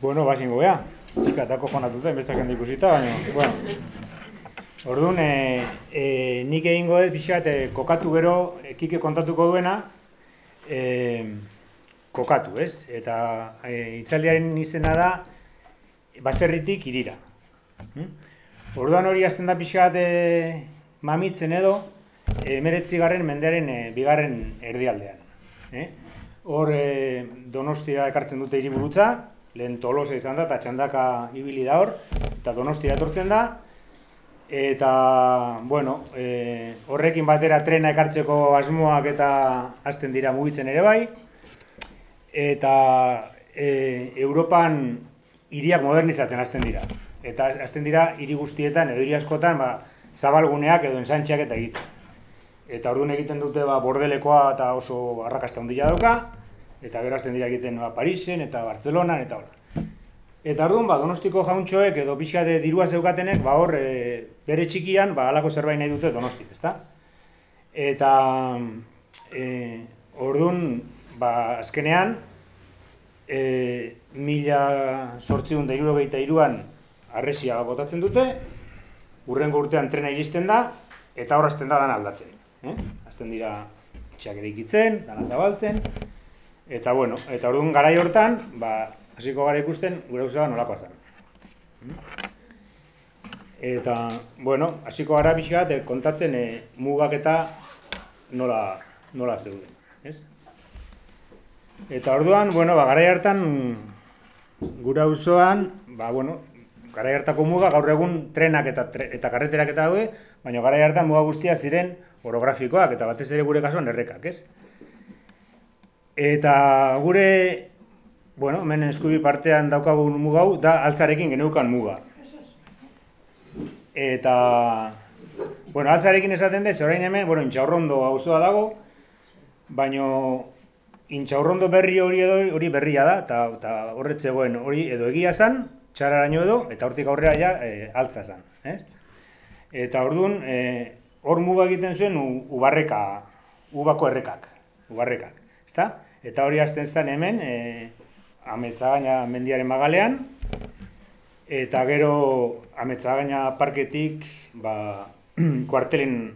Bueno, bazingo gea. Ikatako jonatute, bestak handi ikusita, baina, bueno. Orduan, e, e, nik egingo dut pixat, e, kokatu gero, e, kike kontatuko duena, e, kokatu, ez? Eta e, itzaldiaren izena da, baserritik irira. Hm? Orduan hori azten da pixat e, mamitzen edo, e, garren mendearen e, bigarren erdialdean. Eh? Hor e, donostia ekartzen dute hiriburutza, lehen tolosa izan da, eta txandaka ibili da hor, eta donostia etortzen da, eta, bueno, e, horrekin batera trena ekartzeko asmoak eta hasten dira mugitzen ere bai, eta e, Europan hiriak modernizatzen hasten dira. Eta hasten dira hiri guztietan, edo hiri askotan, ba, zabalguneak edo ensantxeak eta egiten. Eta orduan egiten dute ba, bordelekoa eta oso arrakasta ondila dauka, eta gero hasten dira egiten ba, Parisen eta Bartzelonan eta hola. Eta orduan, ba, donostiko jauntxoek edo pixka de dirua zeukatenek, ba, hor, e, bere txikian, ba, alako zerbait nahi dute donostik, ezta? Eta e, orduan, ba, azkenean, e, mila sortziun da irurogeita iruan arresia botatzen dute, urrengo urtean trena iristen da, eta horrazten da dan aldatzen eh? Azten dira txak edikitzen, dana zabaltzen, eta bueno, eta orduan garai hortan, ba, hasiko gara ikusten, gure guztua nolako azan. Eta, bueno, hasiko gara pixka bat, kontatzen e, mugak eta nola, nola zeuden, ez? Eta orduan, bueno, ba, garai hartan, gura auzoan, ba, bueno, garai hartako muga gaur egun trenak eta eta karreterak eta daude, baina garai hartan muga guztia ziren orografikoak eta batez ere gure kasuan errekak, ez? Eta gure, bueno, hemen eskubi partean daukagun mugau, da altzarekin geneukan muga. Eta, bueno, altzarekin esaten dez, orain hemen, bueno, intxaurrondo auzoa dago, baino intxaurrondo berri hori edo hori berria da, eta, horretzegoen hori edo egia zan, txararaino edo, eta hortik aurrera ja, e, altza zan. Eh? Eta orduan, e, hor muga egiten zuen ubarreka, ubako errekak, ubarrekak, ezta? Eta hori hasten zen hemen, e, ametzagaina mendiaren magalean, eta gero ametzagaina parketik, ba, kuartelen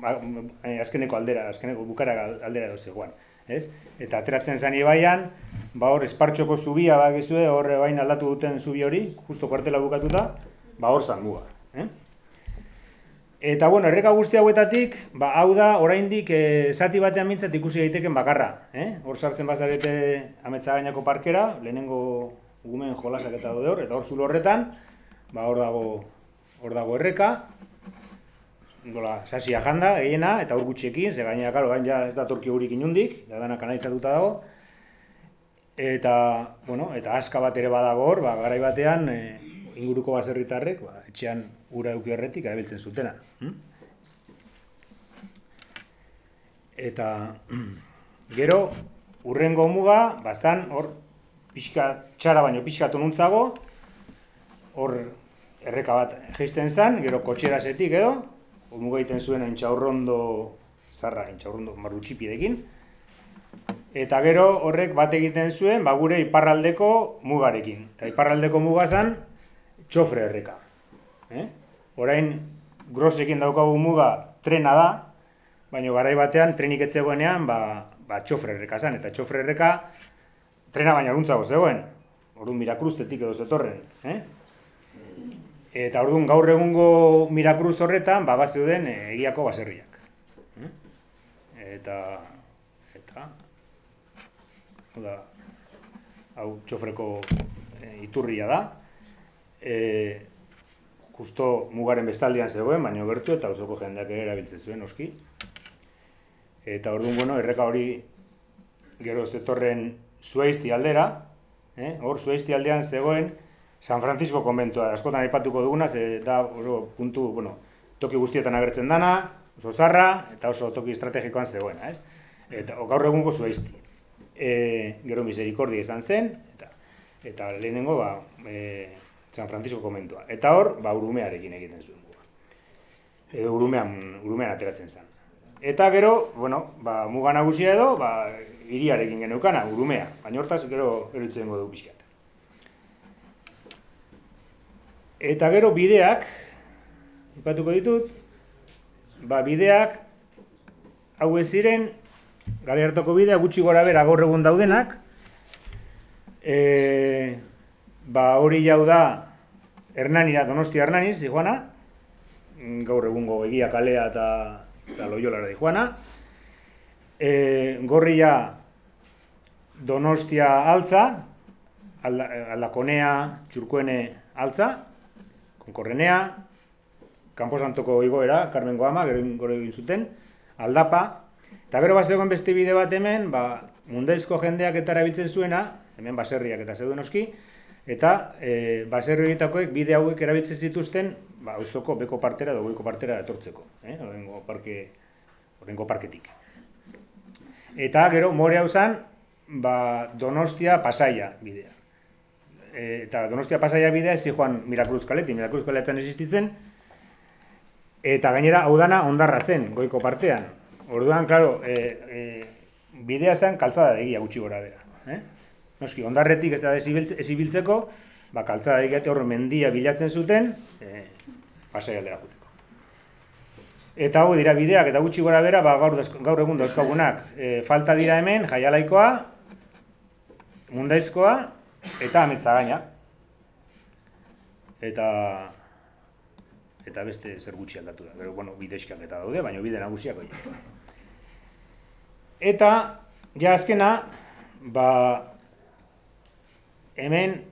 ba, e, azkeneko aldera, azkeneko bukara aldera edo zegoan, ez? Eta ateratzen zen ibaian, ba hor espartxoko zubia bagizue, hor bain aldatu duten zubi hori, justo kuartela bukatuta, ba hor zan muga, eh? Eta bueno, erreka guzti hauetatik, ba, hau da, oraindik e, zati batean mintzat ikusi daiteken bakarra. Eh? Hor sartzen bazarete ametsa gainako parkera, lehenengo gumen jolasak eta daude hor, eta hor zulo horretan, ba, hor dago, hor dago erreka, Dola, sasia janda, gehiena, eta hor gutxekin, ze gainera, karo, gain ja ez da torki hurik inundik, da dana kanaitzatuta dago. Eta, bueno, eta aska bat ere badago hor, ba, garai batean, e, inguruko baserritarrek, ba, etxean ura eduki horretik erabiltzen zutena. Hm? Eta gero, urrengo muga, bazan, hor, pixka, txara baino pixka tonuntzago, hor, erreka bat geisten zen, gero kotxerasetik edo, muga egiten zuen entxaurrondo, zarra, entxaurrondo marrutxipirekin, eta gero horrek bat egiten zuen, ba gure iparraldeko mugarekin. Eta iparraldeko muga zen, txofre erreka. Eh? Orain, grosekin daukagu muga trena da, baina garai batean trenik etzegoenean ba, ba txofre erreka zen, eta txofre erreka trena baina runtzago zegoen, orduan mirakruztetik edo zetorren. Eh? Eta orduan gaur egungo mirakruz horretan, ba, bat zeuden eh, egiako baserriak. Eh? Eta, eta, da, hau txofreko e, iturria da, e, justo mugaren bestaldian zegoen, baina bertu eta osoko jendeak ere erabiltzen zuen, oski. Eta orduan, bueno, erreka hori gero zetorren zuaizti aldera, eh? hor zuaizti aldean zegoen San Francisco konbentua, askotan aipatuko duguna, ze da oso puntu, bueno, toki guztietan agertzen dana, oso zarra, eta oso toki estrategikoan zegoena, ez? Eta gaur egungo zuaizti. E, gero miserikordia izan zen, eta, eta lehenengo, ba, e, San Francisco komentua. Eta hor, ba, urumearekin egiten zuen muga. Edo urumean, urumean ateratzen zen. Eta gero, bueno, ba, muga nagusia edo, ba, iriarekin geneukana, urumea. Baina hortaz, gero, erutzen dugu pixkat. Eta gero bideak, ipatuko ditut, ba, bideak, hau ez ziren, gari hartoko bidea, gutxi gora bera gaur egun daudenak, e, ba, hori jau da, Hernanira, Donostia Hernaniz, zijoana, gaur egungo egia kalea eta, loiolara dijoana, e, gorria Donostia altza, aldakonea, txurkuene altza, konkorrenea, Kamposantoko igoera, Carmen Goama, gero egin zuten, aldapa, eta gero bat beste bide bat hemen, ba, mundaizko jendeak eta erabiltzen zuena, hemen baserriak eta zeuden oski, eta e, baserri horietakoek bide hauek erabiltzen zituzten, ba, auzoko beko partera edo goiko partera etortzeko, eh? Horrengo parke, horrengo parketik. Eta gero more hau zen, ba, Donostia Pasaia bidea. E, eta Donostia Pasaia bidea ez joan Mirakruz Kaleti, Mirakruz Kaletzen existitzen, eta gainera hau dana ondarra zen, goiko partean. Orduan, klaro, e, e, bidea zen kaltzada egia gutxi gora bera. Eh? Noski, ondarretik ez da ez ibiltzeko, ba, kaltzada egite hor mendia bilatzen zuten, e, pasai aldera juteko. Eta hau dira bideak, eta gutxi gora bera, ba, gaur, gaur egun dauzkagunak, e, falta dira hemen, jaialaikoa, mundaizkoa, eta ametza gaina. Eta, eta beste zer gutxi aldatu da. Gero, bueno, bide eta daude, baina bide nagusiak hori. Eta, ja azkena, ba, hemen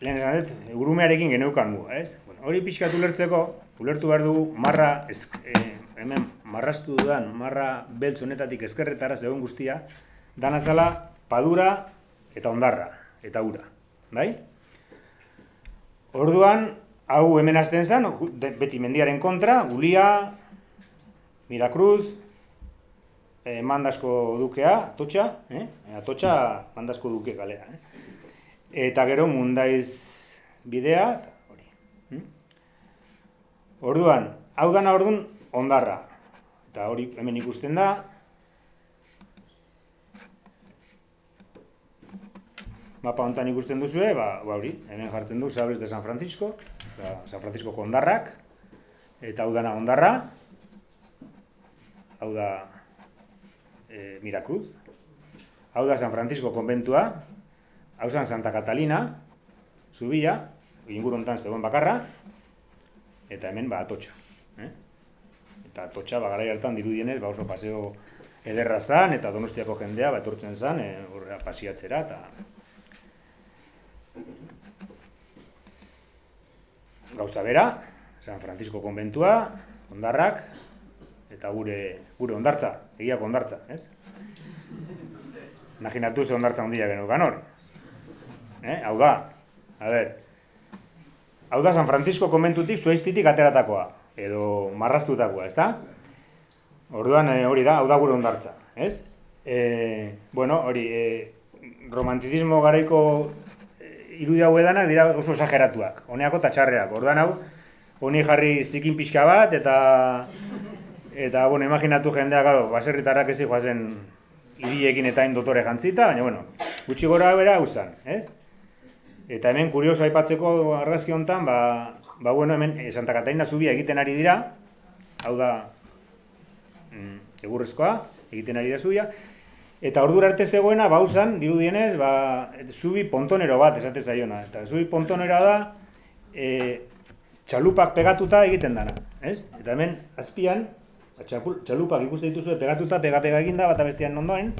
lehen esan dut, urumearekin geneukan gu, ez? Bueno, hori pixkat ulertzeko, ulertu behar dugu marra, ezk, e, hemen marrastu dudan, marra beltz honetatik ezkerretara zegoen guztia, danazala padura eta ondarra, eta ura, bai? Orduan, hau hemen hasten zen, beti mendiaren kontra, Ulia, Mirakruz, eh, mandasko dukea, Atotxa, eh? Atotxa mandasko duke galea, eh? Eta gero mundaiz bidea, hori. Hmm? Orduan, hau dana ordun ondarra. Eta hori hemen ikusten da. Mapa hontan ikusten duzu, ba, ba hori, hemen jartzen du Sabres de San Francisco, ba, San Francisco kondarrak, eta hau dana ondarra, hau da e, Mirakruz, hau da San Francisco konbentua, hau zen Santa Catalina, zubia, inguruntan zegoen bakarra, eta hemen ba atotxa. Eh? Eta atotxa ba, gara hartan dirudienez ba oso paseo ederra zan, eta donostiako jendea ba etortzen zan, e, horrea pasiatzera, eta gauza bera, San Francisco konbentua, ondarrak, eta gure, gure ondartza, egiak ondartza, ez? Imaginatu ze ondartza ondia genukan hor. Eh? Hau da, a ber, hau da San Francisco komentutik zuaiztitik ateratakoa, edo marrastutakoa, ez da? Orduan eh, hori da, hau da gure ondartza, ez? E, bueno, hori, e, romantizismo garaiko irudi hau edanak dira oso esageratuak, honeako eta txarreak, orduan hau, honi jarri zikin pixka bat, eta, eta, bueno, imaginatu jendea, garo, baserritarrak ez joazen iriekin eta indotore jantzita, baina, bueno, gutxi gora bera hau zan, ez? Eta hemen kurioso aipatzeko argazki hontan, ba, ba bueno, hemen eh, Santa Catarina zubia egiten ari dira. Hau da mm, egurrezkoa, egiten ari da zubia. Eta ordura arte zegoena bausan dirudienez, ba zubi pontonero bat esate zaiona. Eta zubi pontonera da e, txalupak pegatuta egiten dana, ez? Eta hemen azpian ba, txalupak ikuste dituzue pegatuta, pega pega eginda bata bestean ondoen,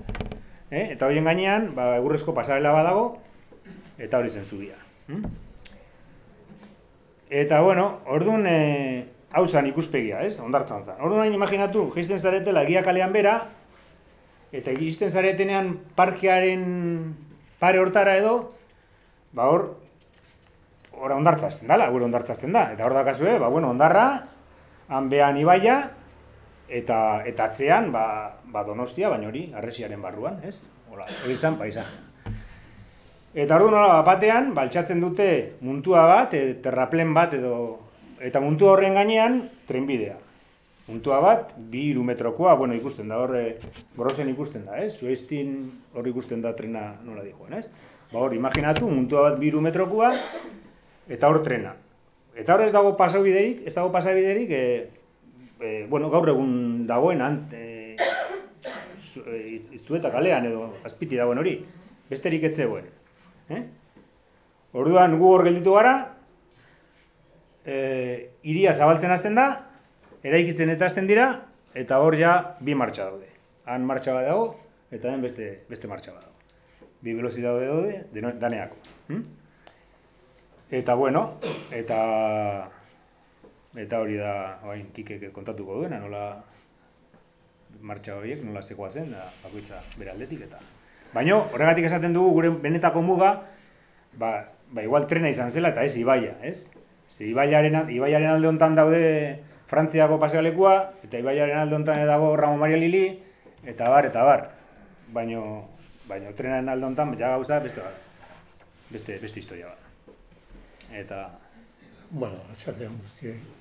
eh? Eta horien gainean, ba egurrezko pasarela badago, eta hori zen zubia. Hmm? Eta, bueno, orduan, e, hau zan ikuspegia, ez? Ondartzan zan. Orduan, imaginatu, geizten zaretela egia kalean bera, eta geizten zaretenean parkearen pare hortara edo, ba hor, ora ondartzazten dala, gure ondartzazten da. Eta hor da kasue, ba, bueno, ondarra, han behan ibaia, eta, eta atzean, ba, ba donostia, baina hori, arresiaren barruan, ez? Hola, hori zan, paisaje. Eta nola batean, baltsatzen dute muntua bat, e, terraplen bat edo eta muntu horren gainean trenbidea. Muntua bat, bi iru metrokoa, bueno, ikusten da, horre, borrozen ikusten da, ez? Zuestin hor ikusten da trena nola dijoan, ez? Ba hor, imaginatu, muntua bat bi iru metrokoa, eta hor trena. eta hor ez dago pasabiderik, ez dago pasabiderik, e, e, bueno, gaur egun dagoen ant, e, e, iztueta kalean edo azpiti dagoen hori, besterik ez zegoen. Eh? Orduan gu hor gelditu gara, e, iria zabaltzen hasten da, eraikitzen eta hasten dira, eta hor ja bi martxa daude. Han martxa bat dago, eta hemen beste, beste martxa bat dago. Bi velozitate daude, deno- daneako. Hm? Eta bueno, eta eta hori da orain Kikek kontatuko duena, nola martxa horiek nola zekoa zen, da bakoitza bere aldetik eta Baino, horregatik esaten dugu gure benetako muga, ba, ba igual trena izan zela eta ez ibaia, ez? Ze ibaiaren, ibaiaren alde hontan daude Frantziako pasealekua, eta ibaiaren alde hontan dago Ramon Maria Lili, eta bar, eta bar. Baino, baino trenaren alde hontan, ja gauza beste bat. Beste, beste historia bat. Eta, Bueno, atxaldean guztioi.